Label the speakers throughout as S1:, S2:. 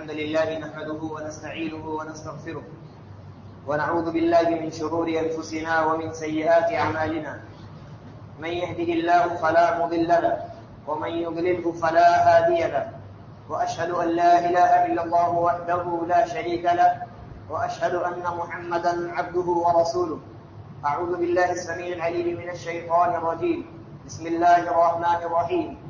S1: الحمد لله نحمده ونستعينه ونستغفره ونعوذ بالله من شرور أنفسنا ومن سيئات أعمالنا. من يهده الله فلا مضل له ومن يضلله فلا هادي له. وأشهد أن لا إله إلا الله وحده لا شريك له وأشهد أن محمدا عبده ورسوله. أعوذ بالله السميع العليم من الشيطان الرجيم. بسم الله الرحمن الرحيم.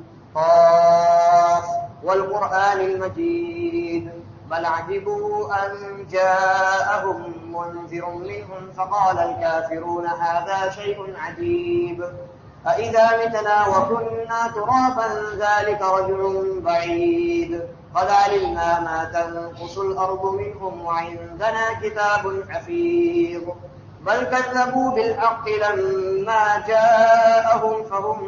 S1: قاف والقرآن المجيد. بل عجبوا أن جاءهم منذر منهم فقال الكافرون هذا شيء عجيب. أإذا متنا وكنا ترابا ذلك رجل بعيد. قد علمنا ما تنقص الأرض منهم وعندنا كتاب حفيظ. بل كذبوا بالحق لما جاءهم فهم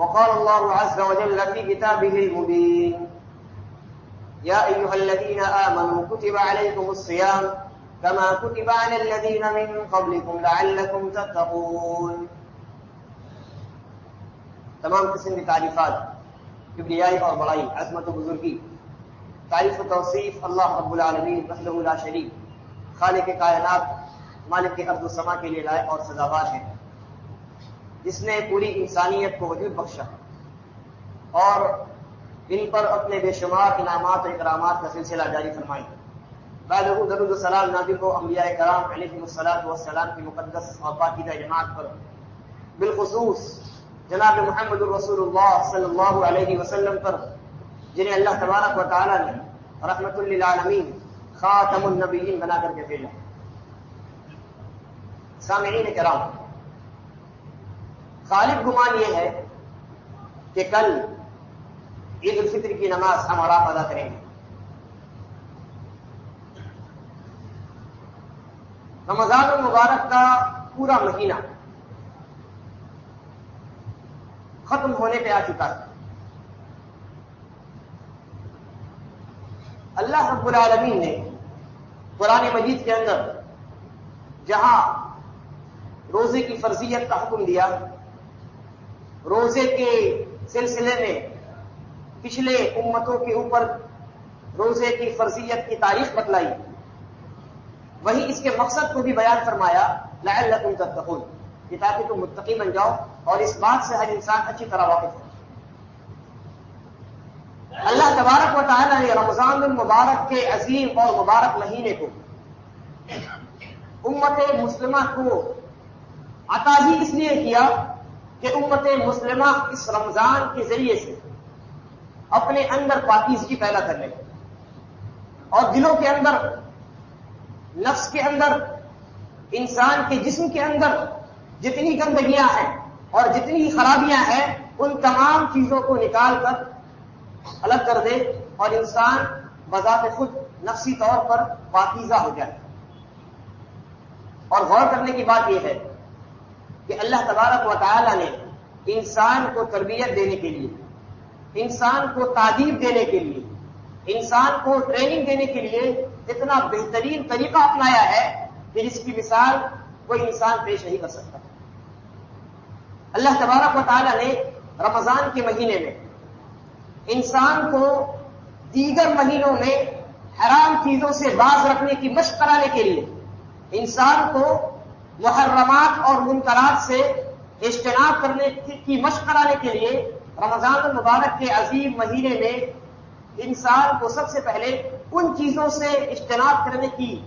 S1: وقال الله عز وجل في كتابه المبين. يا أيها الذين آمنوا، كتب عليكم الصيام كما كتب على الذين من قبلكم لعلكم تتقون. تمام قسم کی تعریفات، کبریائی اور بڑائی، عظمت و بزرگی. تعریف و توصیف اللہ رب العالمین وحدہ لا شریک. خالق کائنات، مالک کے ارض و سما کے لیے لائق اور سزاوار ہیں. جس نے پوری انسانیت کو وجود بخشا اور ان پر اپنے بے شمار انعامات اور اکرامات کا سلسلہ جاری فرمائی بعد درود السلام نادر کو انبیاء کرام علیہ السلام والسلام کی مقدس اور پاکیدہ جماعت پر۔ بالخصوص جناب محمد الرسول اللہ صلی اللہ علیہ وسلم پر، جنہیں اللہ تبارک و تعالی نے رحمت للعالمین خاتم النبیین بنا کر کے بھیجا۔ سامعین کرام غالب گمان یہ ہے کہ کل عید الفطر کی نماز ہم اور آپ ادا کریں گے۔ رمضان المبارک کا پورا مہینہ ختم ہونے پہ آ چکا ہے۔ اللہ رب العالمین نے قرآن مجید کے اندر جہاں روزے کی فرضیت کا حکم دیا روزے کے سلسلے میں پچھلے امتوں کے اوپر روزے کی فرضیت کی تاریخ بتلائی۔ وہی اس کے مقصد کو بھی بیان فرمایا، لعلکم تتقون۔ یہ تاکہ تم متقی بن جاؤ اور اس بات سے ہر انسان اچھی طرح واقف ہو۔ اللہ تبارک و تعالی نے رمضان المبارک کے عظیم اور مبارک مہینے کو امت مسلمہ کو عطا ہی اس لیے کیا کہ امت مسلمہ اس رمضان کے ذریعے سے اپنے اندر پاکیزگی پیدا کر لے۔ اور دلوں کے اندر، نفس کے اندر، انسان کے جسم کے اندر جتنی گندگیاں ہیں اور جتنی خرابیاں ہیں، ان تمام چیزوں کو نکال کر الگ کر دے اور انسان بذات خود نفسی طور پر پاکیزہ ہو جائے۔ اور غور کرنے کی بات یہ ہے کہ اللہ تبارک و تعالی نے انسان کو تربیت دینے کے لیے، انسان کو تعدیب دینے کے لیے، انسان کو ٹریننگ دینے کے لیے اتنا بہترین طریقہ اپنایا ہے کہ جس کی مثال کوئی انسان پیش نہیں کر سکتا۔ اللہ تبارک و تعالیٰ نے رمضان کے مہینے میں انسان کو دیگر مہینوں میں حرام چیزوں سے باز رکھنے کی مشق کرانے کے لیے انسان کو محرمات اور منکرات سے اجتناب کرنے کی مشق کرانے کے لیے رمضان المبارک کے عظیم مہینے میں انسان کو سب سے پہلے ان چیزوں سے اجتناب کرنے کی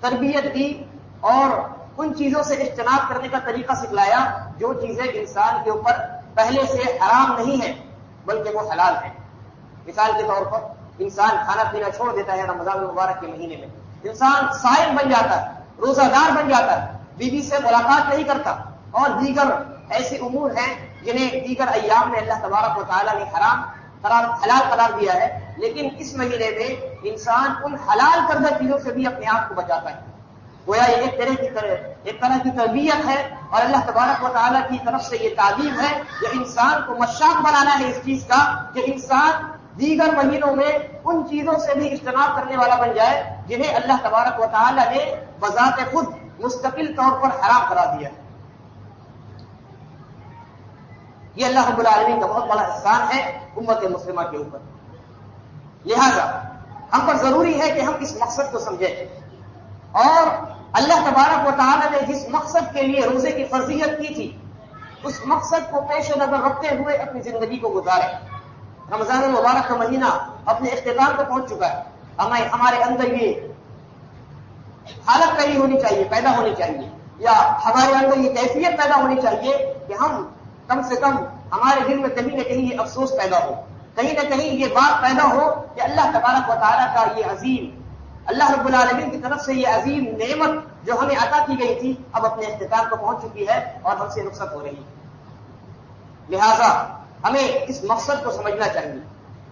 S1: تربیت دی اور ان چیزوں سے اجتناب کرنے کا طریقہ سکھلایا جو چیزیں انسان کے اوپر پہلے سے حرام نہیں ہیں، بلکہ وہ حلال ہیں۔ مثال کے طور پر، انسان کھانا پینا چھوڑ دیتا ہے رمضان المبارک کے مہینے میں۔ انسان سائن بن جاتا ہے، روزہ دار بن جاتا ہے بیوی سے ملاقات نہیں کرتا۔ اور دیگر ایسے امور ہیں جنہیں دیگر ایام میں اللہ تبارک و تعالیٰ نے حرام، قرار، حلال قرار دیا ہے۔ لیکن اس مہینے میں انسان ان حلال کردہ چیزوں سے بھی اپنے آپ کو بچاتا ہے۔ گویا یہ ایک طرح کی طرح، ایک طرح کی تربیت ہے اور اللہ تبارک و تعالیٰ کی طرف سے یہ تعلیم ہے کہ انسان کو مشاق بنانا ہے اس چیز کا کہ انسان دیگر مہینوں میں ان چیزوں سے بھی اجتناب کرنے والا بن جائے جنہیں اللہ تبارک و تعالیٰ نے بذات خود مستقل طور پر حرام کرا دیا یہ اللہ رب العالمین کا بہت بڑا احسان ہے امت مسلمہ کے اوپر۔ لہذا ہم پر ضروری ہے کہ ہم اس مقصد کو سمجھیں۔ اور اللہ تبارک و تعالیٰ نے جس مقصد کے لیے روزے کی فرضیت کی تھی، اس مقصد کو پیش نظر رکھتے ہوئے اپنی زندگی کو گزارے۔ رمضان المبارک کا مہینہ اپنے اختتام کو پہنچ چکا ہے۔ ہمیں ہمارے اندر یہ حالت پیدا ہونی چاہیے، پیدا ہونی چاہیے۔ یا ہمارے اندر یہ کیفیت پیدا ہونی چاہیے کہ ہم کم سے کم ہمارے دل میں کہیں نہ کہیں یہ افسوس پیدا ہو۔ کہیں نہ کہیں یہ بات پیدا ہو کہ اللہ تبارک و تعالیٰ کا یہ عظیم، اللہ رب العالمین کی طرف سے یہ عظیم نعمت جو ہمیں عطا کی گئی تھی، اب اپنے اختتام کو پہنچ چکی ہے اور ہم سے رخصت ہو رہی ہے۔ لہذا ہمیں اس مقصد کو سمجھنا چاہیے۔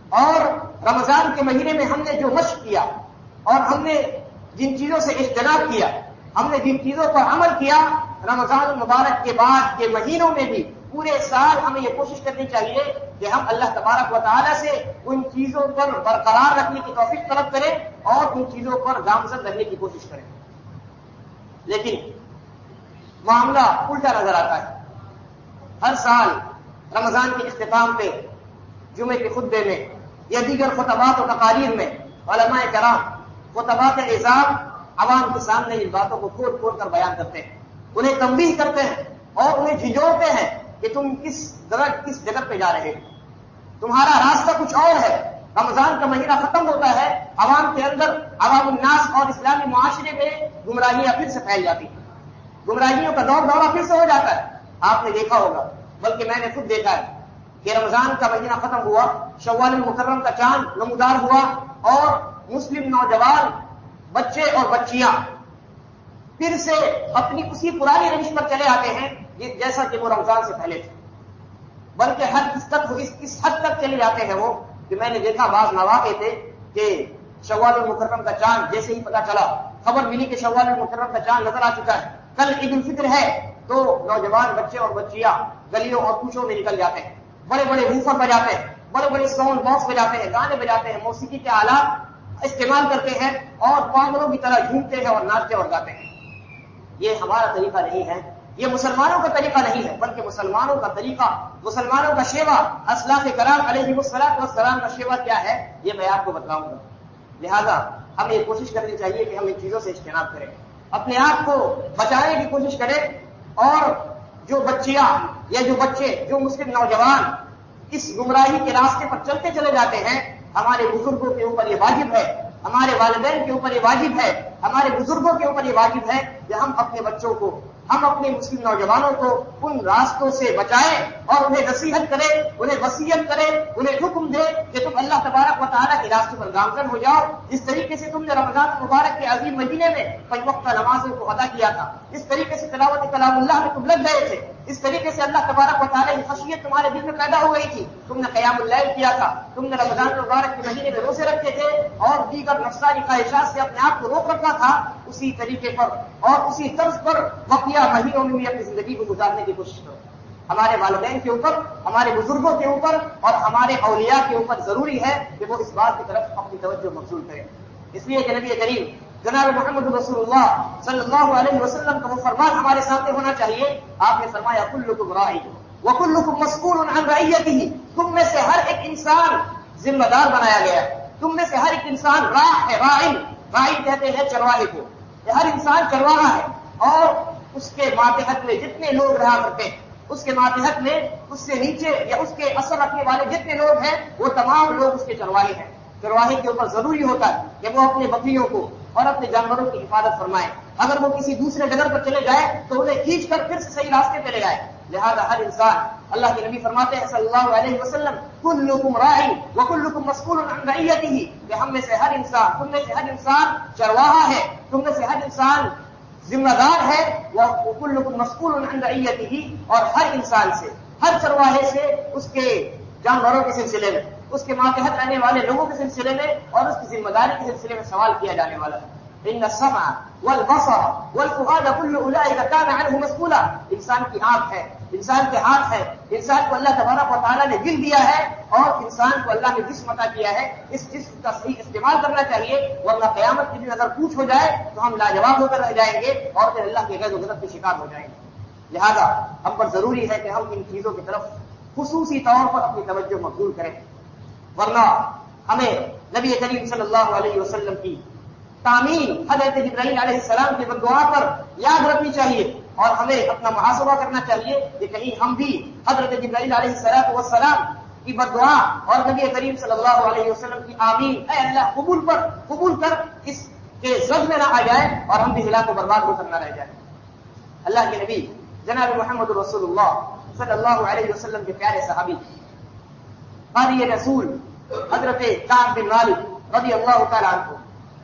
S1: اور رمضان کے مہینے میں ہم نے جو مشق کیا اور ہم نے جن چیزوں سے اجتناب کیا، ہم نے جن چیزوں پر عمل کیا، رمضان المبارک کے بعد کے مہینوں میں بھی پورے سال ہمیں یہ کوشش کرنی چاہیے کہ ہم اللہ تبارک و تعالیٰ سے ان چیزوں پر برقرار رکھنے کی توفیق طلب کریں اور ان چیزوں پر گامزن رہنے کی کوشش کریں۔ لیکن معاملہ الٹا نظر آتا ہے۔ ہر سال رمضان کے اختتام پہ جمعے کے خطبے میں یا دیگر خطبات و تقاریر میں علماء کرام خطبات اعزام عوام کے سامنے ان باتوں کو کھول کھول کر بیان کرتے ہیں۔ انہیں تنبیہ کرتے ہیں اور انہیں جھجوڑتے ہیں کہ تم کس جگہ کس جگہ پہ جا رہے ہو۔ تمہارا راستہ کچھ اور ہے۔ رمضان کا مہینہ ختم ہوتا ہے۔ عوام کے اندر عوام الناس اور اسلامی معاشرے میں گمراہیاں پھر سے پھیل جاتی ہیں۔ گمراہیوں کا دور دورہ پھر سے ہو جاتا ہے۔ آپ نے دیکھا ہوگا، بلکہ میں نے خود دیکھا ہے کہ رمضان کا مہینہ ختم ہوا، شوال المکرم کا چاند نمودار ہوا اور مسلم نوجوان، بچے اور بچیاں۔ پھر سے اپنی اسی پرانی رنش پر چلے آتے ہیں جیسا کہ وہ رمضان سے پہلے تھے۔ بلکہ حد اس تک اس حد تک چلے جاتے ہیں وہ، کہ میں نے دیکھا بعض نواقع تھے کہ شوال المکرم کا چاند جیسے ہی پتا چلا، خبر ملی کہ شوال المکرم کا چاند نظر آ چکا ہے۔ کل عید الفطر ہے، تو نوجوان بچے اور بچیاں گلیوں اور کوچوں میں نکل جاتے ہیں۔ بڑے بڑے روفر بجاتے ہیں، بڑے بڑے ساؤنڈ باکس بجاتے ہیں، گانے بجاتے ہیں، موسیقی کے آلات استعمال کرتے ہیں اور پاگلوں کی طرح جھومتے ہیں اور ناچتے اور گاتے ہیں۔ یہ ہمارا طریقہ نہیں ہے۔ یہ مسلمانوں کا طریقہ نہیں ہے، بلکہ مسلمانوں کا طریقہ، مسلمانوں کا شیوا۔ اسلاف کرام علیہ وسلام والسلام کا شیوا کیا ہے، یہ میں آپ کو بتاؤں گا۔ لہذا ہمیں یہ کوشش کرنی چاہیے کہ ہم ان چیزوں سے اجتناب کریں۔ اپنے آپ کو بچانے کی کوشش کریں اور جو بچیاں یا جو بچے، جو مسلم نوجوان اس گمراہی کے راستے پر چلتے چلے جاتے ہیں ہمارے بزرگوں کے اوپر یہ واجب ہے، ہمارے والدین کے اوپر یہ واجب ہے، ہمارے بزرگوں کے اوپر یہ واجب ہے کہ ہم اپنے بچوں کو، ہم اپنے مسلم نوجوانوں کو ان راستوں سے بچائیں اور انہیں نصیحت کریں، انہیں وسیعت کریں، انہیں حکم دے کہ تم اللہ تبارک و تعالیٰ کے راستے پر گامزن ہو جاؤ۔ اس طریقے سے تم نے رمضان مبارک کے عظیم مہینے میں کئی وقت نمازوں کو ادا کیا تھا۔ اس طریقے سے تلاوت کلام اللہ میں تم لگ گئے تھے۔ اس طریقے سے اللہ تبارک و تعالیٰ کی خصیت تمہارے دل میں پیدا ہو گئی تھی۔ تم نے قیام اللہ کیا تھا۔ تم نے رمضان مبارک کے مہینے میں روزے رکھے تھے اور دیگر نفسانی خواہشات سے اپنے آپ کو روک رکھا تھا۔ اسی طریقے پر اور اسی طرز پر وقیہ مہینوں میں بھی اپنی زندگی کو گزارنے کی کوشش کرو۔ ہمارے والدین کے اوپر، ہمارے بزرگوں کے اوپر اور ہمارے اولیاء کے اوپر ضروری ہے کہ وہ اس بات کی طرف اپنی توجہ مقصول کریں۔ اس لیے کہ نبی کریم جناب محمد رسول اللہ صلی اللہ علیہ وسلم کا وہ فرمان ہمارے سامنے ہونا چاہیے۔ آپ نے فرمایا کل کو برائی وہ کل کو مسکول ہی تم میں سے ہر ایک انسان ذمہ دار بنایا گیا تم میں سے ہر ایک انسان راہ ہے رائن رائن کہتے ہیں چرواہے کو۔ ہر انسان چرواہا ہے اور اس کے ماتحت میں جتنے لوگ رہا کرتے ہیں، اس کے ماتحت میں اس سے نیچے یا اس کے اثر رکھنے والے جتنے لوگ ہیں، وہ تمام لوگ اس کے چرواہے ہیں۔ چرواہے کے اوپر ضروری ہوتا ہے کہ وہ اپنے بکریوں کو اور اپنے جانوروں کی حفاظت فرمائے۔ اگر وہ کسی دوسرے جگہ پر چلے جائے تو انہیں کھینچ کر پھر سے صحیح راستے پہ لے جائے۔ لہذا ہر انسان اللہ کے نبی فرماتے ہیں صلی اللہ علیہ وسلم کل لکم رائی وہ کل لکم مسکول ہی کہ ہم میں سے ہر انسان، تم میں سے ہر انسان چرواہا ہے، تم میں سے ہر انسان ذمہ دار ہے وہ کل لکم مسکول ہی اور ہر انسان سے، ہر چرواہے سے اس کے جانوروں کے سلسلے میں۔ اس کے ماتحت رہنے والے لوگوں کے سلسلے میں اور اس کی ذمہ داری کے سلسلے میں سوال کیا جانے والا ہے۔ ان السمع والبصر والفؤاد كل اولئك كان عنه مسؤولا انسان کی آنکھ ہے، انسان کے ہاتھ ہے، انسان کو اللہ تبارک و تعالیٰ نے دل دیا ہے اور انسان کو اللہ نے جسم عطا کیا ہے۔ اس جسم کا صحیح استعمال کرنا چاہیے، ورنہ قیامت کے دن اگر پوچھ ہو جائے تو ہم لاجواب ہو کر رہ جائیں گے اور پھر اللہ کے غیر غلط کے شکار ہو جائیں گے۔ لہذا ہم پر ضروری ہے کہ ہم ان چیزوں کی طرف خصوصی طور پر اپنی توجہ مقبول کریں۔ ورنہ ہمیں نبی کریم صلی اللہ علیہ وسلم کی تعمیر حضرت جبرائیل علیہ السلام کی بدعا پر یاد رکھنی چاہیے اور ہمیں اپنا محاسبہ کرنا چاہیے کہ کہیں ہم بھی حضرت جبرائیل علیہ السلام وسلام کی بدعا اور نبی کریم صلی اللہ علیہ وسلم کی آمین اے اللہ قبول پر قبول کر، اس کے زد میں نہ آ جائے اور ہم بھی ہلا کو برباد ہو کر نہ رہ جائیں۔ اللہ کے نبی، جناب محمد رسول اللہ صلی اللہ علیہ وسلم کے پیارے صحابی، قاری رسول حضرت کام بن مالک رضی اللہ تعالیٰ عنہ۔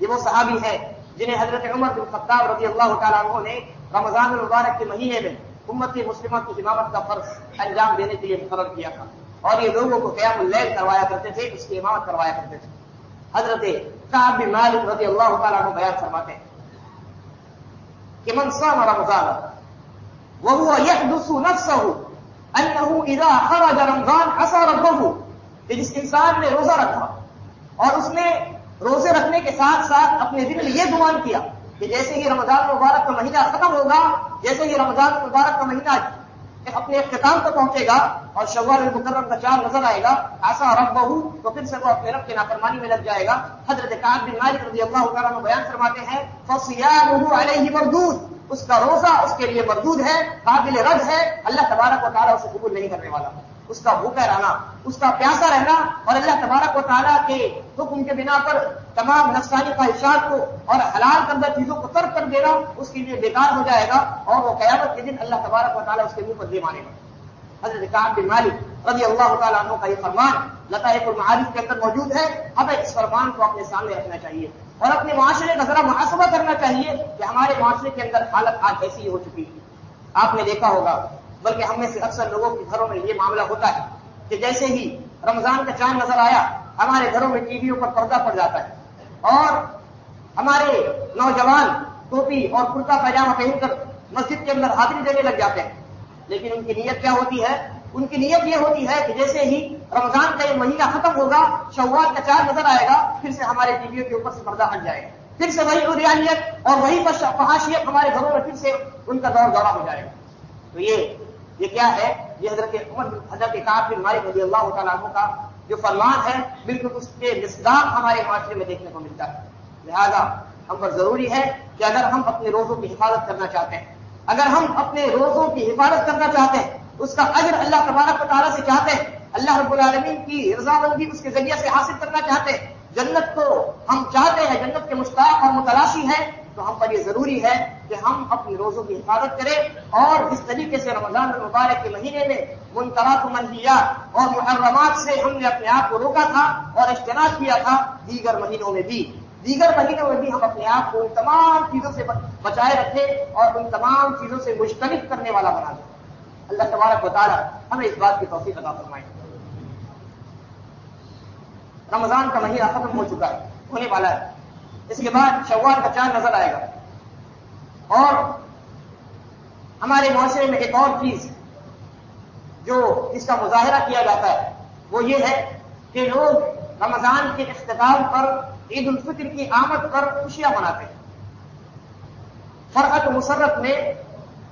S1: یہ وہ صحابی ہیں جنہیں حضرت عمر بن خطاب رضی اللہ تعالیٰ عنہ نے رمضان المبارک کے مہینے میں امت مسلمہ کی امامت کا فرض انجام دینے کے لیے مقرر کیا تھا۔ اور یہ لوگوں کو قیام اللیل کروایا کرتے تھے، اس کی امامت کروایا کرتے تھے۔ حضرت کعب بن مالک رضی اللہ تعالیٰ عنہ بیان فرماتے ہیں کہ من صام رمضان، وهو يحدث نفسه انه اذا خرج رمضان عصى ربه کہ جس انسان نے روزہ رکھا اور اس نے روزے رکھنے کے ساتھ ساتھ اپنے دل میں یہ گمان کیا کہ جیسے ہی رمضان مبارک کا مہینہ ختم ہوگا، جیسے ہی رمضان مبارک کا مہینہ اپنے اختتام کو پہنچے گا اور شوال المکرم کا چاند نظر آئے گا ایسا رب بہو تو پھر سے وہ اپنے رب کے نافرمانی میں لگ جائے گا۔ حضرت بن مالک رضی اللہ تعالیٰ میں بیان فرماتے ہیں علیہ مردود۔ اس کا روزہ اس کے لیے مردود ہے، قابل رد ہے، اللہ تبارک و تعالیٰ اسے قبول نہیں کرنے والا۔ اس کا بھوکا رہنا اس کا پیاسا رہنا اور اللہ تبارک و تعالیٰ کے حکم کے بنا پر تمام نفسانی خواہشات کو اور حلال کردہ چیزوں کو ترک کر دینا اس کے لیے بیکار ہو جائے گا اور وہ قیامت کے دن اللہ تبارک و تعالیٰ اس کے منہ پر دے مانے گا۔ حضرت کام بن مالک رضی اللہ تعالیٰ عنہ کا یہ فرمان لطائف المعارف کے اندر موجود ہے۔ ہمیں اس فرمان کو اپنے سامنے رکھنا چاہیے اور اپنے معاشرے کا ذرا محاسبہ کرنا چاہیے کہ ہمارے معاشرے کے اندر حالت آج ایسی ہو چکی۔ ہے آپ نے دیکھا ہوگا بلکہ ہم میں سے اکثر لوگوں کے گھروں میں یہ معاملہ ہوتا ہے کہ جیسے ہی رمضان کا چاند نظر آیا، ہمارے گھروں میں ٹی ویوں پر پردہ پڑ جاتا ہے۔ اور ہمارے نوجوان ٹوپی اور کرتا پیجامہ پہن کر مسجد کے اندر حاضری دینے لگ جاتے ہیں۔ لیکن ان کی نیت کیا ہوتی ہے؟ ان کی نیت یہ ہوتی ہے کہ جیسے ہی رمضان کا یہ مہینہ ختم ہوگا، شوال کا چاند نظر آئے گا، پھر سے ہمارے ٹی ویوں کے اوپر سے پردہ ہٹ جائے گا۔ پھر سے وہی ریالیت اور وہی فحاشیت ہمارے گھروں میں پھر سے ان کا دور دورہ ہو جائے گا۔ تو یہ یہ کیا ہے؟ یہ حضرت عمر حضرت کاف بن مالک رضی اللہ تعالیٰ عنہ کا جو فرمان ہے، بالکل اس کے مصداق ہمارے معاشرے میں دیکھنے کو ملتا ہے۔ لہذا ہم پر ضروری ہے کہ اگر ہم اپنے روزوں کی حفاظت کرنا چاہتے ہیں، اگر ہم اپنے روزوں کی حفاظت کرنا چاہتے ہیں، اس کا اجر اللہ تبارک و تعالیٰ سے چاہتے ہیں، اللہ رب العالمین کی رضامندی اس کے ذریعے سے حاصل کرنا چاہتے ہیں، جنت کو ہم چاہتے ہیں، جنت کے مشتاق اور متلاشی ہیں، تو ہم پر یہ ضروری ہے کہ ہم اپنی روزوں کی حفاظت کریں اور اس طریقے سے رمضان المبارک کے مہینے میں منترات منحیات اور محرمات سے ہم نے اپنے آپ کو روکا تھا اور اجتناب کیا تھا، دیگر مہینوں میں بھی۔ دیگر مہینوں میں بھی ہم اپنے آپ کو ان تمام چیزوں سے بچائے رکھیں اور ان تمام چیزوں سے مشترک کرنے والا بنا دیں۔ اللہ تبارک بتا رہا ہمیں اس بات کی توفیق ادا فرمائیں رمضان کا مہینہ ختم ہو چکا ہے، ہونے والا ہے۔ اس کے بعد شوال کا چاند نظر آئے گا۔ اور ہمارے معاشرے میں ایک اور چیز جو اس کا مظاہرہ کیا جاتا ہے، وہ یہ ہے کہ لوگ رمضان کے اختتام پر، عید الفطر کی آمد پر خوشیاں مناتے ہیں۔ فرحت مسرت میں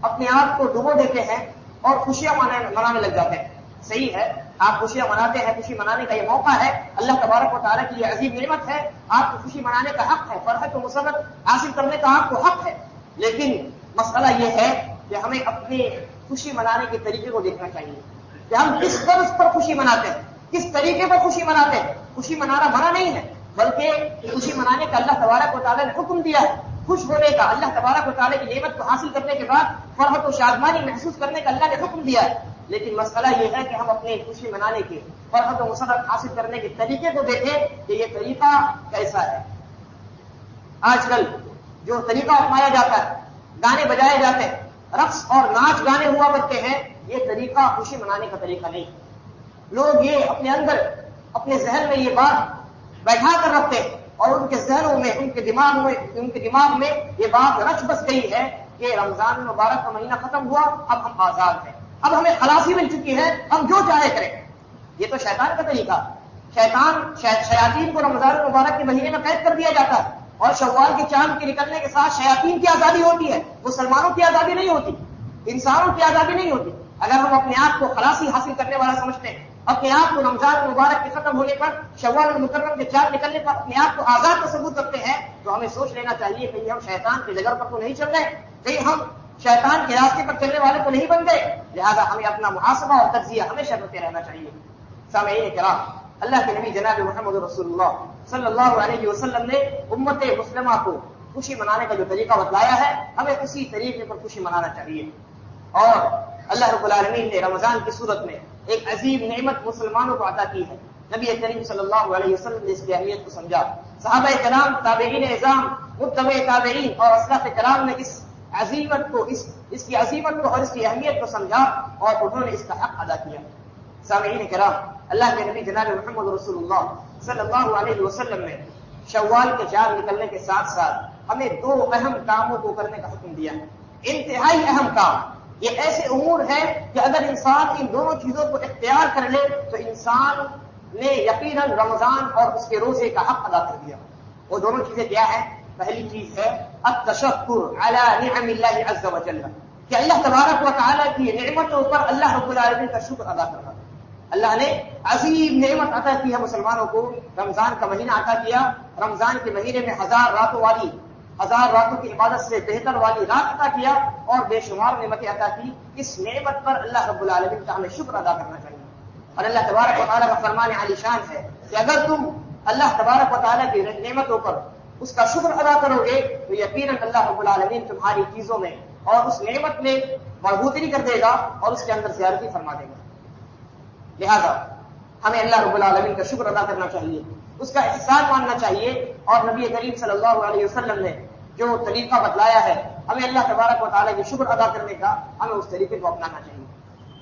S1: اپنے آپ کو ڈبو دیتے ہیں اور خوشیاں منانے لگ جاتے ہیں۔ صحیح ہے، آپ خوشیاں مناتے ہیں، خوشی منانے کا یہ موقع ہے۔ اللہ تبارک و تعالیٰ کی یہ عظیم نعمت ہے، آپ کو خوشی منانے کا حق ہے۔ فرحت و مسرت حاصل کرنے کا آپ کو حق ہے۔ لیکن مسئلہ یہ ہے کہ ہمیں اپنی خوشی منانے کے طریقے کو دیکھنا چاہیے کہ ہم کس طرح پر خوشی مناتے ہیں؟ کس طریقے پر خوشی مناتے ہیں؟ خوشی منانا منع نہیں ہے، بلکہ خوشی منانے کا اللہ تبارک و تعالیٰ نے حکم دیا ہے۔ خوش ہونے کا اللہ تبارک و تعالیٰ کی نعمت کو حاصل کرنے کے بعد فرحت و شادمانی محسوس کرنے کا اللہ نے حکم دیا ہے۔ لیکن مسئلہ یہ ہے کہ ہم اپنی خوشی منانے کے، فرحت و مسرت حاصل کرنے کے طریقے کو دیکھیں کہ یہ طریقہ کیسا ہے۔ آج کل جو طریقہ اپنایا جاتا ہے، گانے بجائے جاتے ہیں، رقص اور ناچ گانے ہوا کرتے ہیں، یہ طریقہ خوشی منانے کا طریقہ نہیں۔ لوگ یہ اپنے اندر، اپنے ذہن میں یہ بات بیٹھا کر رکھتے ہیں اور ان کے ذہنوں میں، ان کے دماغ میں، ان کے دماغ میں یہ بات رچ بس گئی ہے کہ رمضان مبارک کا مہینہ ختم ہوا، اب ہم آزاد ہیں۔ اب ہمیں خلاصی مل چکی ہے، ہم جو چاہے کریں۔ یہ تو شیطان کا طریقہ۔ شیطان، شیاطین کو رمضان مبارک کے مہینے میں قید کر دیا جاتا ہے۔ اور شوال کے چاند کے نکلنے کے ساتھ شیاطین کی آزادی ہوتی ہے، مسلمانوں کی آزادی نہیں ہوتی، انسانوں کی آزادی نہیں ہوتی۔ اگر ہم اپنے آپ کو خلاصی حاصل کرنے والا سمجھتے ہیں، اپنے آپ کو رمضان مبارک کے ختم ہونے پر، شوال المکرم کے چار نکلنے پر اپنے آپ کو آزاد کا ثبوت کرتے ہیں، تو ہمیں سوچ لینا چاہیے کہ ہم شیطان کی جگہ پر تو نہیں چل رہے، کہیں ہم شیطان کے راستے پر چلنے والے تو نہیں بن گئے۔ لہٰذا ہمیں اپنا محاسبہ اور تجزیہ ہمیشہ کرتے رہنا چاہیے۔ سامعین کرام اللہ کے نبی جناب محمد رسول اللہ صلی اللہ علیہ وسلم نے امت مسلمہ کو خوشی منانے کا جو طریقہ بتلایا ہے ہمیں اسی طریقے پر خوشی منانا چاہیے اور اللہ رب العالمین نے رمضان کی صورت میں ایک عظیم نعمت مسلمانوں کو عطا کی ہے نبی کریم صلی اللہ علیہ وسلم نے اس کی اہمیت کو سمجھا صحابہ کرام تابعین نظام متبع تابعین اور اسلف کرام نے اس عظیمت کو اس اس کی عظیمت کو اور اس کی اہمیت کو سمجھا اور انہوں نے اس کا حق ادا کیا سامعین کرام، اللہ کے نبی جناب محمد رسول اللہ صلی اللہ علیہ وسلم نے شوال کے چار نکلنے کے ساتھ ساتھ ہمیں دو اہم کاموں کو کرنے کا حکم دیا۔ انتہائی اہم کام، یہ ایسے امور ہیں کہ اگر انسان ان دونوں چیزوں کو اختیار کر لے تو انسان نے یقیناً رمضان اور اس کے روزے کا حق ادا کر دیا۔ وہ دونوں چیزیں کیا ہیں؟ پہلی چیز ہے التشکر علی نعم اللہ عز و جل۔ کہ اللہ تبارک و تعالیٰ کی نعمتوں پر اللہ رب العالمین کا شکر ادا کرنا اللہ نے عظیم نعمت عطا کی ہے مسلمانوں کو۔ رمضان کا مہینہ عطا کیا۔ رمضان کے مہینے میں ہزار راتوں والی ہزار راتوں کی عبادت سے بہتر والی رات عطا کیا اور بے شمار نعمتیں عطا کی۔ اس نعمت پر اللہ رب العالمین کا ہمیں شکر ادا کرنا چاہیے۔ اور اللہ تبارک و تعالیٰ کا فرمان علی شان ہے کہ اگر تم اللہ تبارک و تعالیٰ کی نعمتوں پر اس کا شکر ادا کرو گے، تو یقیناً اللہ رب العالمین تمہاری چیزوں میں اور اس نعمت میں بڑھوتری کر دے گا اور اس کے اندر زیادتی فرما دے گا۔ لہذا ہمیں اللہ رب العالمین کا شکر ادا کرنا چاہیے، اس کا احسان ماننا چاہیے اور نبی کریم صلی اللہ علیہ وسلم نے جو طریقہ بتلایا ہے، ہمیں اللہ تبارک و تعالیٰ کے شکر ادا کرنے کا ہمیں اس طریقے کو اپنانا چاہیے۔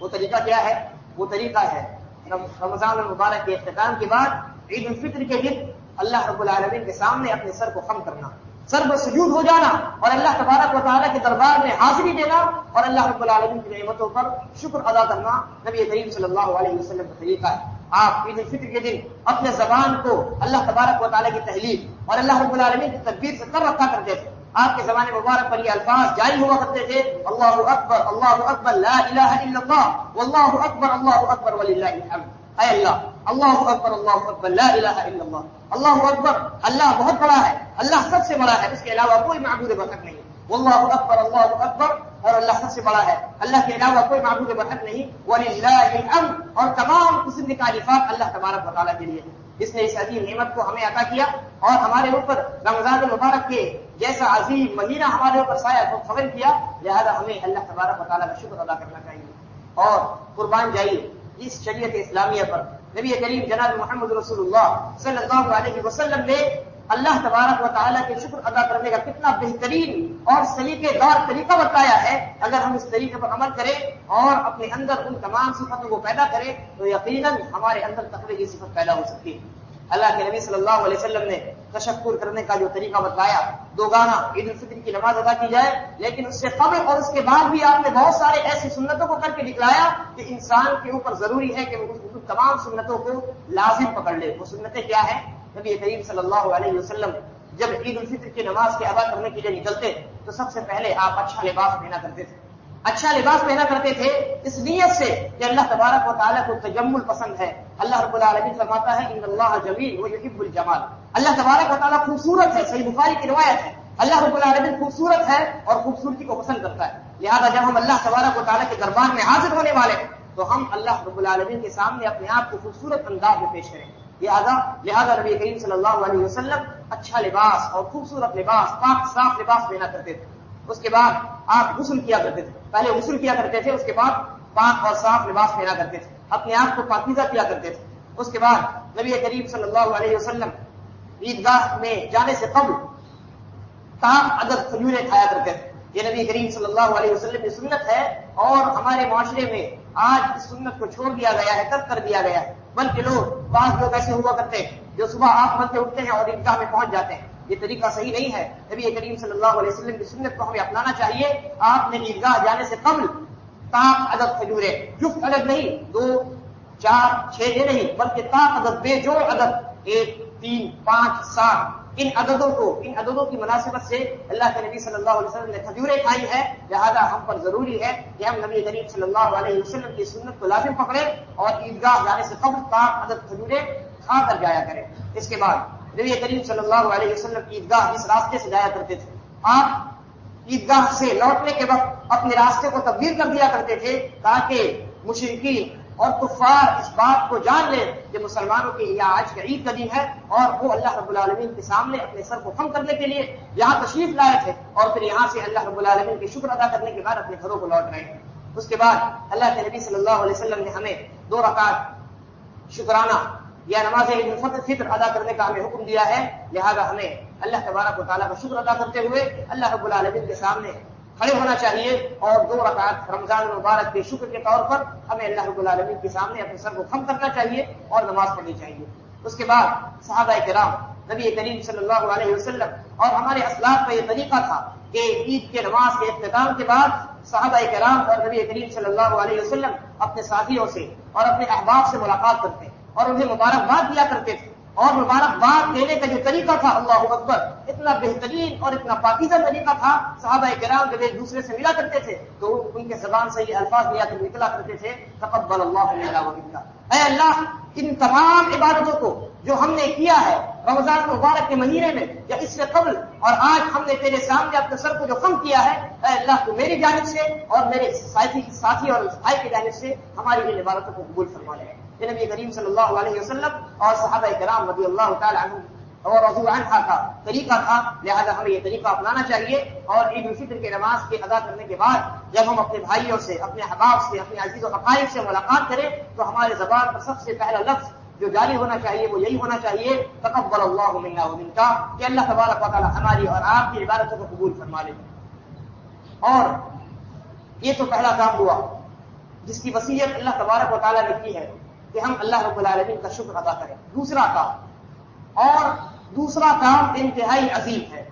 S1: وہ طریقہ کیا ہے؟ وہ طریقہ ہے رمضان المبارک کے اختتام کے بعد عید الفطر کے دن اللہ رب العالمین کے سامنے اپنے سر کو خم کرنا۔ سر پر سجود ہو جانا اور اللہ تبارک و تعالیٰ کے دربار میں حاضری دینا اور اللہ رب العالمین کی نعمتوں پر شکر ادا کرنا نبی کریم صلی اللہ علیہ وسلم کا طریقہ ہے۔ آپ عید الفطر کے دن اپنے زبان کو اللہ تبارک و تعالیٰ کی تحلیل اور اللہ رب العالمین کی تدبیر سے کر رکھا کرتے تھے۔ آپ کے زمانے مبارک پر یہ الفاظ جاری ہوا کرتے تھے۔ اللہ اکبر اللہ اکبر، لا الہ الا اللہ، واللہ اکبر، اللہ اکبر، وللہ الحمد۔ اے اللہ اللہ اکبر اللہ اکبر، لا الہ الا اللہ۔ اللہ اکبر، اللہ بہت بڑا ہے، اللہ سب سے بڑا ہے، اس کے علاوہ کوئی معبود برحق نہیں۔ واللہ اکبر، اللہ اکبر، اور اللہ سب سے بڑا ہے۔ اللہ کے علاوہ کوئی معبود برحق نہیں۔ وللہ الحمد اور تمام قسم کی تعریفات اللہ تبارک و کے لیے۔ اس نے اس عظیم نعمت کو ہمیں عطا کیا، اور ہمارے اوپر رمضان المبارک کے جیسا عظیم مہینہ ہمارے اوپر سایہ کو فخر کیا، لہذا ہمیں اللہ تبارک و تعالیٰ کا شکر ادا کرنا چاہیے۔ اور قربان جائیے۔ اس شریعت اسلامیہ پر۔ نبی کریم جناب محمد رسول اللہ صلی اللہ علیہ وسلم نے اللہ تبارک و تعالیٰ کے شکر ادا کرنے کا کتنا بہترین اور سلیقے دار طریقہ بتایا ہے۔ اگر ہم اس طریقے پر عمل کریں اور اپنے اندر ان تمام صفتوں کو پیدا کریں تو یقیناً ہمارے اندر تقوی کی صفت پیدا ہو سکتی ہے۔ اللہ کے نبی صلی اللہ علیہ وسلم نے تشکر کرنے کا جو طریقہ بتایا، دو گانا عید الفطر کی نماز ادا کی جائے، لیکن اس سے قبل اور اس کے بعد بھی آپ نے بہت سارے ایسی سنتوں کو کر کے دکھلایا کہ انسان کے اوپر ضروری ہے کہ وہ تمام سنتوں کو لازم پکڑ لے۔ وہ سنتیں کیا ہیں؟ نبی کریم صلی اللہ علیہ وسلم جب عید الفطر کی نماز کے ادا کرنے کے لیے نکلتے، تو سب سے پہلے آپ اچھا لباس پہنا کرتے تھے۔ اچھا لباس پہنا کرتے تھے، اس نیت سے کہ اللہ تبارک و تعالیٰ کو تجمل پسند ہے۔ اللہ رب العالمین فرماتا ہے، ان اللہ جمیل وہ یحب الجمال اللہ تبارک و تعالیٰ خوبصورت ہے، صحیح بخاری کی روایت ہے۔ اللہ رب العالمین خوبصورت ہے اور خوبصورتی کو پسند کرتا ہے۔ لہذا جب ہم اللہ تبارک و تعالیٰ کے دربار میں حاضر ہونے والے ہیں تو ہم اللہ رب العالمین کے سامنے اپنے آپ کو خوبصورت انداز میں پیش کریں۔ لہٰذا لہٰذا نبی کریم صلی اللہ علیہ وسلم اچھا لباس اور خوبصورت لباس، پاک صاف لباس دینا کرتے تھے۔ اس کے بعد آپ غسل کیا کرتے تھے۔ پہلے غسل کیا کرتے تھے، اس کے بعد پاک اور صاف لباس پہنا کرتے تھے۔ اپنے آپ کو پاکیزہ کیا کرتے تھے۔ اس کے بعد نبی کریم صلی اللہ علیہ وسلم عیدگاہ میں جانے سے قبل تاپ عدد کھجورے کھایا کرتے تھے۔ یہ نبی کریم صلی اللہ علیہ وسلم کی سنت ہے اور ہمارے معاشرے میں آج اس سنت کو چھوڑ دیا گیا ہے، ترک کر دیا گیا ہے۔ بلکہ لوگ بعض لوگ ایسے ہوا کرتے ہیں جو صبح آپ بنتے اٹھتے ہیں اور عیدگاہ میں پہنچ جاتے ہیں۔ یہ طریقہ صحیح نہیں ہے۔ نبی کریم صلی اللہ علیہ وسلم کی سنت کو ہمیں اپنانا چاہیے۔ آپ نے عیدگاہ جانے سے قبل تاک عدد کھجورے، جفت عدد نہیں، دو، چار، چھ یہ نہیں، بلکہ تاک عدد، بے جو عدد، ایک، تین، پانچ، سات۔ ان عددوں کو، ان عددوں کی مناسبت سے اللہ کے نبی صلی اللہ علیہ وسلم نے کھجورے کھائی ہے لہذا ہم پر ضروری ہے کہ ہم نبی کریم صلی اللہ علیہ وسلم کی سنت کو لازم پکڑے اور عیدگاہ جانے سے قبل تاک عدد کھجورے کھا کر جایا کریں۔ اس کے بعد نبی کریم صلی اللہ علیہ وسلم کی عیدگاہ اس راستے سے جایا کرتے تھے۔ آپ عیدگاہ سے لوٹنے کے وقت اپنے راستے کو تبدیل کر دیا کرتے تھے تاکہ مشرقین اور کفار اس بات کو جان لیں کہ مسلمانوں کے یہ آج کا عید کا دن ہے اور وہ اللہ رب العالمین کے سامنے اپنے سر کو کم کرنے کے لیے یہاں تشریف لائے تھے اور پھر یہاں سے اللہ رب العالمین کے شکر ادا کرنے کے بعد اپنے گھروں کو لوٹ رہے ہیں۔ اس کے بعد اللہ کے نبی صلی اللہ علیہ وسلم نے ہمیں دو رکعت شکرانہ یا نماز فطر ادا کرنے کا ہمیں حکم دیا ہے، لہذا ہمیں اللہ تبارک و تعالیٰ کا شکر ادا کرتے ہوئے اللہ رب العالمین کے سامنے کھڑے ہونا چاہیے اور دو رکعت رمضان المبارک کے شکر کے طور پر ہمیں اللہ رب العالمین کے سامنے اپنے سر کو کم کرنا چاہیے اور نماز پڑھنی چاہیے۔ اس کے بعد صحابہ کرام، نبی کریم صلی اللہ علیہ وسلم اور ہمارے اسلام کا یہ طریقہ تھا کہ عید کے نماز کے اختتام کے بعد صحابہ کرام اور نبی کریم صلی اللہ علیہ وسلم اپنے ساتھیوں سے اور اپنے احباب سے ملاقات کرتے ہیں۔ اور انہیں مبارکباد دیا کرتے تھے۔ اور مبارکباد دینے کا جو طریقہ تھا اللہ اکبر، اتنا بہترین اور اتنا پاکیزہ طریقہ تھا۔ صحابہ کرام جب ایک دوسرے سے ملا کرتے تھے، تو ان کے زبان سے یہ الفاظ لیا کر نکلا کرتے تھے، تقبل اللہ علیہ اے اللہ، ان تمام عبادتوں کو جو ہم نے کیا ہے، رمضان مبارک کے مہینے میں یا اس سے قبل، اور آج ہم نے تیرے سامنے اپنے سر کو جو کم کیا ہے، اے اللہ کو میری جانب سے اور میرے ساتھی اور بھائی کی جانب سے ہماری ان عبادتوں کو قبول فرما لے۔ کہ نبی کریم صلی اللہ علیہ وسلم اور صحابہ کرام رضی اللہ تعالیٰ عنہ اور رضو عنہ کا طریقہ تھا۔ لہذا ہمیں یہ طریقہ اپنانا چاہیے اور عید الفطر کے نماز کے ادا کرنے کے بعد جب ہم اپنے بھائیوں سے، اپنے احباب سے، اپنے عزیز و حقائق سے ملاقات کریں تو ہمارے زبان پر سب سے پہلا لفظ جو جاری ہونا چاہیے وہ یہی ہونا چاہیے، تقبل اللہ منا و کا کہ اللہ تبارک و تعالیٰ ہماری اور آپ کی عبادتوں کو قبول فرما لے۔ اور یہ تو پہلا کام ہوا، جس کی وسیعت اللہ تبارک و تعالیٰ نے کی ہے۔ کہ ہم اللہ رب العالمین کا شکر ادا کریں۔ دوسرا کام، اور دوسرا کام انتہائی عظیم ہے۔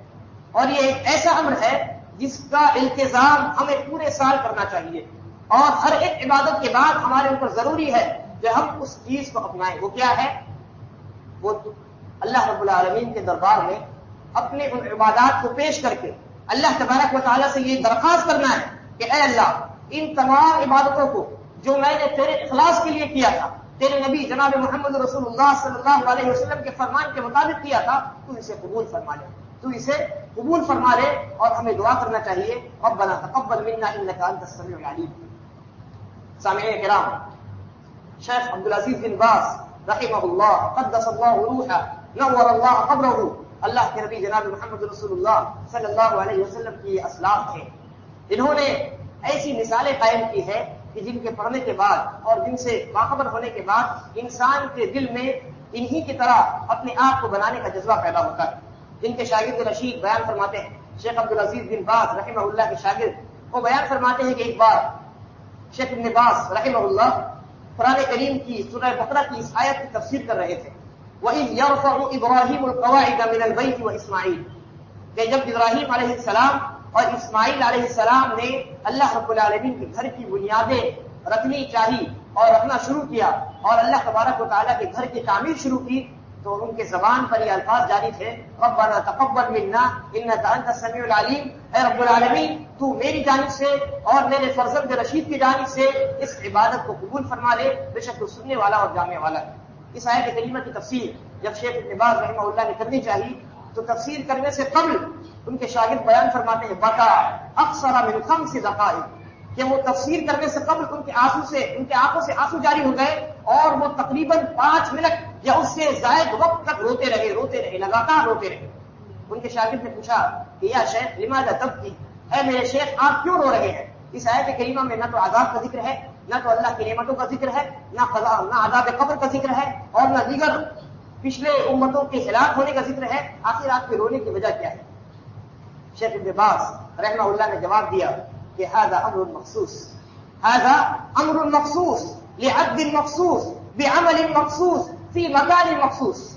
S1: اور یہ ایک ایسا امر ہے جس کا التظام ہمیں پورے سال کرنا چاہیے۔ اور ہر ایک عبادت کے بعد ہمارے اوپر ضروری ہے کہ ہم اس چیز کو اپنائیں۔ وہ کیا ہے؟ وہ اللہ رب العالمین کے دربار میں اپنے ان عبادات کو پیش کر کے اللہ تبارک و تعالیٰ سے یہ درخواست کرنا ہے کہ اے اللہ، ان تمام عبادتوں کو جو میں نے تیرے اخلاص کے لیے کیا تھا تیرے نبی جناب محمد رسول اللہ صلی اللہ علیہ وسلم کے فرمان کے مطابق کیا تھا؟ تو اسے قبول فرما لے۔ تو اسے قبول فرما لے اور ہمیں دعا کرنا چاہیے۔ اب بنا تقبل منا انت السميع العليم سامعین کرام، شیخ عبد العزیز بن باز رحمہ اللہ قدس اللہ روحہ نور اللہ قبرہ۔ اللہ کے نبی جناب محمد رسول اللہ صلی اللہ علیہ وسلم کی اسلاف تھے انہوں نے ایسی مثالیں قائم کی ہے کہ جن کے پڑھنے کے بعد اور جن سے باخبر ہونے کے بعد انسان کے دل میں انہی کی طرح اپنے آپ کو بنانے کا جذبہ پیدا ہوتا ہے۔ جن کے شاگرد رشید بیان فرماتے ہیں، شیخ عبد العزیز بن باز رحمہ اللہ کے شاگرد، وہ بیان فرماتے ہیں کہ ایک بار شیخ ابن باز رحمہ اللہ قرآن کریم کی سورہ بقرہ کی اس آیت کی تفسیر کر رہے تھے۔ ابراہیم القواعد من البیت و اسماعیل کہ جب ابراہیم علیہ السلام اور اسماعیل علیہ السلام نے اللہ رب العالمین کے گھر کی بنیادیں رکھنی چاہی اور رکھنا شروع کیا اور اللہ تبارک و تعالیٰ کے گھر کی تعمیر شروع کی تو ان کے زبان پر یہ الفاظ جاری تھے، ربنا تقبل منا انك انت السميع العليم اے رب العالمین، تو میری جانب سے اور میرے فرزند رشید کی جانب سے اس عبادت کو قبول فرما لے، بے شک تو سننے والا اور جامع والا ہے۔ اس آیت کریمہ کی تفسیر جب شیخ ابن باز رحمہ اللہ نے کرنی چاہیے تو تفسیر کرنے سے قبل ان کے شاگرد بیان فرماتے ہیں بتا اکثر من خمس دقائق. کہ وہ تفسیر کرنے سے قبل ان کے آنسو سے، ان کے آنکھوں سے آنسو جاری ہو گئے اور وہ تقریباً پانچ منٹ یا اس سے زائد وقت تک روتے رہے روتے رہے، لگاتار روتے رہے۔ ان کے شاگرد نے پوچھا کہ یا شیخ، لماذا تب کی؟ اے میرے شیخ، آپ کیوں رو رہے ہیں؟ اس آیت کریمہ میں نہ تو عذاب کا ذکر ہے، نہ تو اللہ کی نعمتوں کا ذکر ہے، نہ نہ عذاب قبر کا ذکر ہے اور نہ دیگر پچھلے امتوں کے ہلاک ہونے کا ذکر ہے، آخر آپ کے رونے کی وجہ کیا ہے؟ شیخ ابن رحمہ اللہ نے جواب دیا کہ هذا امر مخصوص، هذا امر مخصوص، لعبد مخصوص، بعمل مخصوص، في مكان مخصوص،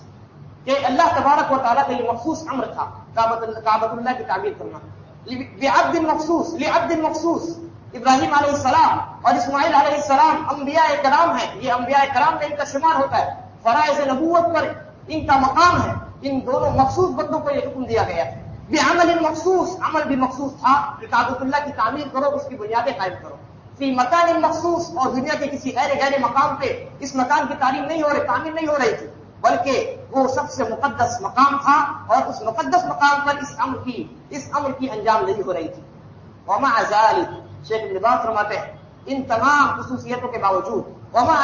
S1: کہ اللہ تبارک و تعالیٰ کا یہ مخصوص امر تھا کابت اللہ کی تعبیر کرنا۔ بعبد مخصوص، لعبد مخصوص، ابراہیم علیہ السلام اور اسماعیل علیہ السلام انبیاء کرام ہیں۔ یہ انبیاء کرام میں ان کا شمار ہوتا ہے۔ فرائض نبوت پر ان کا مقام ہے۔ ان دونوں مخصوص بندوں کو یہ حکم دیا گیا۔ بے عمل مخصوص، عمل بھی مخصوص تھا۔ کہ کابت اللہ کی تعمیر کرو، اس کی بنیادیں قائم کرو۔ فی مکان مخصوص، اور دنیا کے کسی غیر غیر مقام پہ اس مکان کی تعلیم نہیں ہو رہی، تعمیر نہیں ہو رہی تھی، بلکہ وہ سب سے مقدس مقام تھا، اور اس مقدس مقام پر اس امر کی، اس امر کی انجام نہیں ہو رہی تھی۔ وما ذلك شیخ لباس فرماتے ہیں، ان تمام خصوصیتوں کے باوجود وما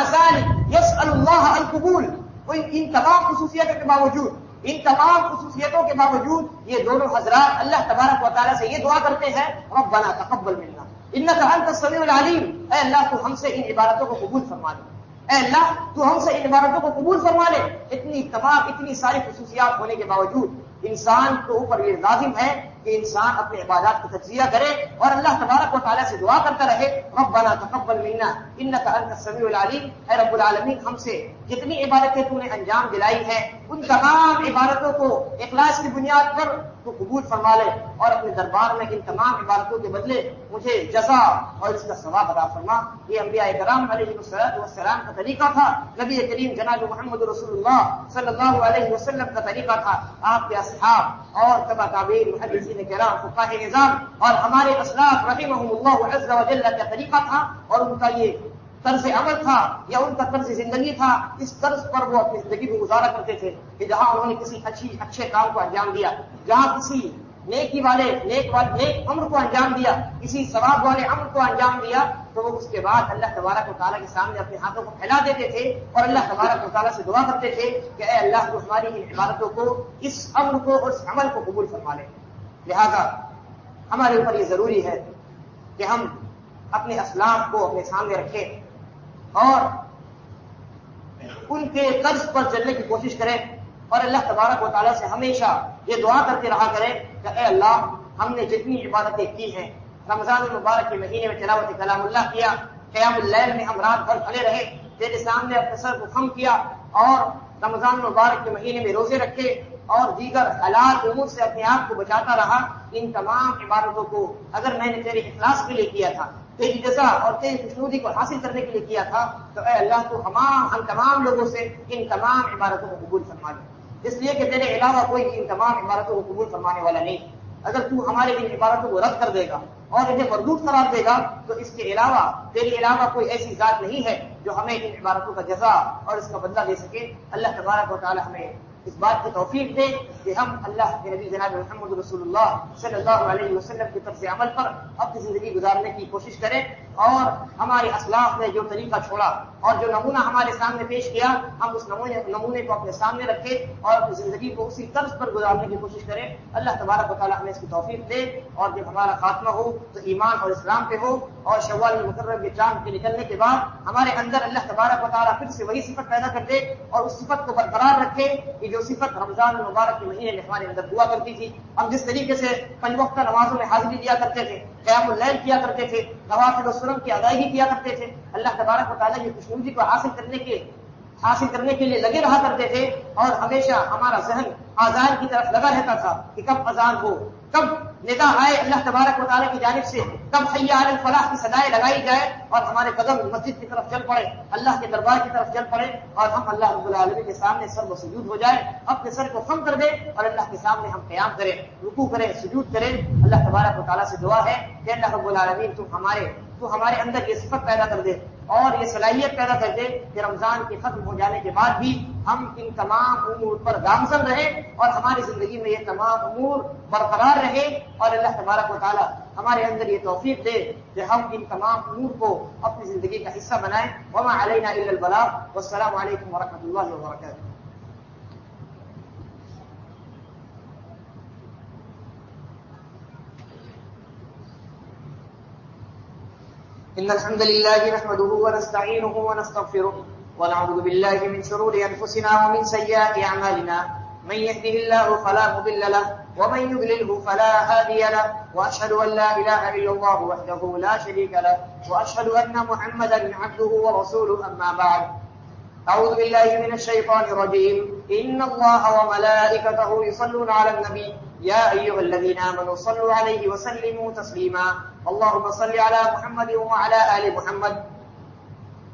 S1: یس اللہ القبول. ان تمام خصوصیتوں کے باوجود ان تمام خصوصیتوں کے باوجود یہ دونوں حضرات اللہ تبارک و تعالیٰ سے یہ دعا کرتے ہیں، ربنا تقبل ملنا ان کا انت السمیع العلیم اے اللہ، تو ہم سے ان عبادتوں کو قبول فرما لے. اے اللہ، تو ہم سے ان عبادتوں کو قبول فرما لے. اتنی تمام، اتنی ساری خصوصیات ہونے کے باوجود انسان کے اوپر یہ لازم ہے کہ انسان اپنے عبادات کا تجزیہ کرے اور اللہ تبارک و تعالیٰ سے دعا کرتا رہے، ربنا تقبل منا انك انت السميع العليم اے رب العالمین، ہم سے جتنی عبادتیں تو نے انجام دلائی ہے ان تمام عبادتوں کو اخلاص کی بنیاد پر تو قبول فرما لے اور اپنے دربار میں ان تمام عبادتوں کے بدلے مجھے جزا اور اس کا ثواب ادا فرما۔ یہ انبیاء کرام علیہ السلام کا طریقہ تھا، نبی کریم جناب محمد رسول اللہ صلی اللہ علیہ وسلم کا طریقہ تھا۔ آپ کے اصحاب اور تبا تعبیر محدثین کرام فقاہ نظام اور ہمارے اسلاف رحمهم اللہ عز و جل کا طریقہ تھا اور ان کا یہ طرز عمل تھا یا ان کا طرز زندگی تھا، اس طرز پر وہ اپنی زندگی کو گزارا کرتے تھے کہ جہاں انہوں نے کسی اچھی، اچھے کام کو انجام دیا، جہاں کسی نیکی والے، نیک والے نیک امر کو انجام دیا، کسی ثواب والے امر کو انجام دیا، تو وہ اس کے بعد اللہ تبارک و تعالیٰ کے سامنے اپنے ہاتھوں کو پھیلا دیتے تھے اور اللہ تبارک و تعالیٰ سے دعا کرتے تھے کہ اے اللہ کو ہماری ان عبادتوں کو، اس امر کو اور اس عمل کو قبول فرما لے۔ لہذا ہمارے اوپر یہ ضروری ہے کہ ہم اپنے اسلام کو اپنے سامنے رکھیں۔ اور ان کے قرض پر چلنے کی کوشش کریں اور اللہ تبارک و تعالیٰ سے ہمیشہ یہ دعا کرتے رہا کریں کہ اے اللہ، ہم نے جتنی عبادتیں کی ہیں، رمضان المبارک کے مہینے میں تلاوت کلام اللہ کیا، قیام اللیل میں ہم رات بھر کھڑے رہے، تیرے سامنے اپنے سر کو خم کیا اور رمضان المبارک کے مہینے میں روزے رکھے اور دیگر حالات امور سے اپنے آپ کو بچاتا رہا، ان تمام عبادتوں کو اگر میں نے تیرے اخلاص کے لیے کیا تھا تیری جزا اور تیری خوشنودی کو حاصل کرنے کے لیے کیا تھا، تو اے اللہ تو ہم تمام لوگوں سے ان تمام عبارتوں کو قبول فرما لے اس لیے کہ تیرے علاوہ کوئی ان تمام عبارتوں کو قبول فرمانے والا نہیں۔ اگر تو ہمارے ان عبارتوں کو رد کر دے گا اور انہیں مردود قرار دے گا، تو اس کے علاوہ تیرے علاوہ کوئی ایسی ذات نہیں ہے جو ہمیں ان عبارتوں کا جزا اور اس کا بدلہ دے سکے۔ اللہ تبارک و تعالی ہمیں اس بات کی توفیق دے کہ ہم اللہ کے نبی جناب محمد رسول اللہ صلی اللہ علیہ وسلم کی طرف سے عمل پر اپنی زندگی گزارنے کی کوشش کریں۔ اور ہمارے اسلاف نے جو طریقہ چھوڑا اور جو نمونہ ہمارے سامنے پیش کیا، ہم اس نمونے نمونے کو اپنے سامنے رکھے اور اپنی زندگی کو اسی طرز پر گزارنے کی کوشش کریں۔ اللہ تبارک و تعالیٰ ہمیں اس کی توفیق دے اور جب ہمارا خاتمہ ہو تو ایمان اور اسلام پہ ہو اور شوال مقرر کے چاند کے نکلنے کے بعد ہمارے اندر اللہ تبارک و تعالیٰ پھر سے وہی صفت پیدا کر دے اور اس صفت کو برقرار رکھے کہ جو صفت رمضان المبارک کے مہینے میں ہمارے اندر دعا کرتی تھی۔ ہم جس طریقے سے پنج وقت نمازوں میں حاضری دیا کرتے تھے قیام اللیل کیا کرتے تھے، نوافل وسلم کی ادائیگی کیا کرتے تھے۔ اللہ تبارک و تعالیٰ کی خوشنودی کو حاصل کرنے کے، حاصل کرنے کے لیے لگے رہا کرتے تھے اور ہمیشہ ہمارا ذہن آزان کی طرف لگا رہتا تھا کہ کب اذان ہو۔ کب ندا آئے اللہ تبارک و تعالیٰ کی جانب سے، کب حیا الفلاح کی سدائیں لگائی جائے اور ہمارے قدم مسجد کی طرف چل پڑے، اللہ کے دربار کی طرف چل پڑے اور ہم اللہ رب العالمین کے سامنے سر و سجود ہو جائے اپنے سر کو خم کر دیں اور اللہ کے سامنے ہم قیام کریں رکو کریں، سجود کریں۔ اللہ تبارک و تعالیٰ سے دعا ہے کہ اللہ رب العالمین تم ہمارے، تو ہمارے اندر یہ صفت پیدا کر دے اور یہ صلاحیت پیدا کر دے کہ رمضان کے ختم ہو جانے کے بعد بھی ہم ان تمام امور پر گامزن رہے اور ہماری زندگی میں یہ تمام امور برقرار رہے اور اللہ تبارک و تعالیٰ ہمارے اندر یہ توفیق دے کہ ہم ان تمام امور کو اپنی زندگی کا حصہ بنائیں۔ وما علینا الا البلاغ۔ والسلام علیکم ورحمۃ اللہ وبرکاتہ۔ إن الحمد لله نحمده ونستعينه ونستغفره ونعوذ بالله من شرور أنفسنا ومن سيئات أعمالنا. من يهده الله فلا مضل له، ومن يضلله فلا هادي له، وأشهد أن لا إله إلا الله وحده لا شريك له، وأشهد أن محمدا عبده ورسوله. أما بعد، أعوذ بالله من الشيطان الرجيم. إن الله وملائكته يصلون على النبي. يا أيها الذين آمنوا صلوا عليه وسلموا تسليما. اللهم صل على محمد وعلى آل محمد.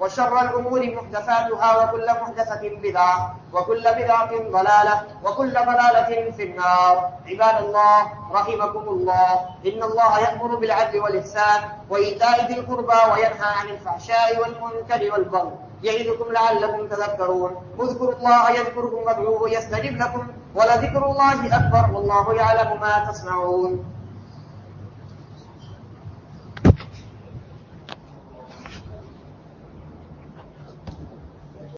S1: وشر الأمور محدثاتها وكل محدثة بدعة وكل بدعة ضلالة وكل ضلالة في النار. عباد الله، رحمكم الله. إن الله يأمر بالعدل والإحسان وإيتاء ذي القربى وينهى عن الفحشاء والمنكر والبغي. يعظكم لعلكم تذكرون. اذكروا الله يذكركم وادعوه يستجب لكم ولذكر الله أكبر والله يعلم ما تصنعون.